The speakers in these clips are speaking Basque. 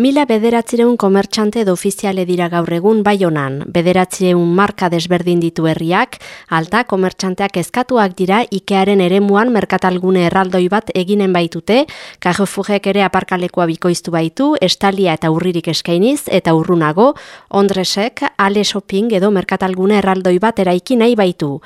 Mila bederatzireun komertxante edo ofiziale dira gaur egun baionan. Bederatzireun marka desberdin ditu herriak, alta komertxanteak eskatuak dira Ikearen eremuan merkatalgune erraldoi bat eginen baitute, kajofugek ere aparkalekoa bikoiztu baitu, estalia eta urririk eskainiz, eta urrunago, ondresek, ale shopping edo merkatalgune erraldoi bat eraiki nahi baitu.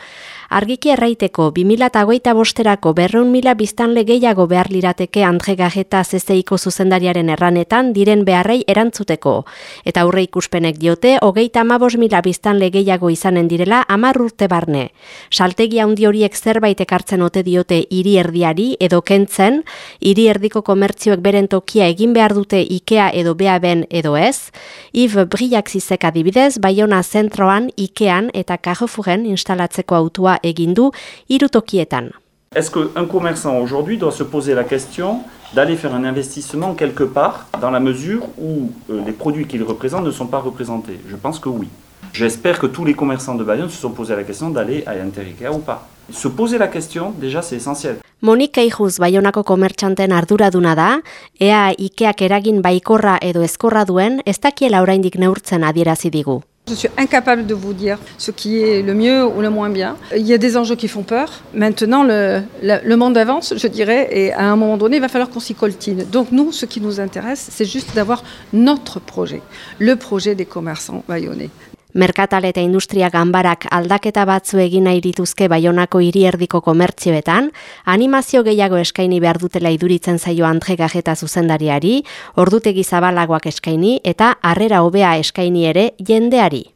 Argiki erraiteko, 2008 bosterako berreun mila biztanle gehiago behar lirateke Andre Gajeta zezeiko zuzendariaren erranetan diren beharrei erantzuteko. Eta aurre ikuspenek diote, hogeita amabos mila biztanle gehiago izanen direla amar urte barne. Saltegi handi horiek zerbait ekartzen ote diote hiri erdiari edo kentzen, hiri erdiko komertzioek beren tokia egin behar dute Ikea edo bea ben edo ez, Yves Briak zizek adibidez, Bayona zentroan Ikean eta Carrefouren instalatzeko autua egin du hiru tokietan. Est-ce qu'un commerçant aujourd'hui doit se poser la question d'aller faire un investissement quelque part dans la mesure où euh, les produits qu'il représente ne sont pas représentés? Je pense que oui. J'espère que tous les commerçants de Bayonne se sont posés la question d'aller à Interikea ou pas. Se poser la question, déjà, c'est essentiel. Monika Ijuz Bayonako komertxanten arduraduna da, ea Ikeak eragin baikorra edo ezkorra duen, ez dakiela oraindik neurtzen adierazi digu. Je suis incapable de vous dire ce qui est le mieux ou le moins bien. Il y a des enjeux qui font peur. Maintenant, le, monde avance, je dirais, et à un moment donné, il va falloir qu'on s'y coltine. Donc nous, ce qui nous intéresse, c'est juste d'avoir notre projet, le projet des commerçants bayonnais. Merkatal eta industria ganbarak aldaketa batzu egin nahi dituzke Baionako hirierdiko komertzioetan, animazio gehiago eskaini behar dutela iduritzen zaio Andre Gajeta zuzendariari, ordutegi zabalagoak eskaini eta harrera hobea eskaini ere jendeari.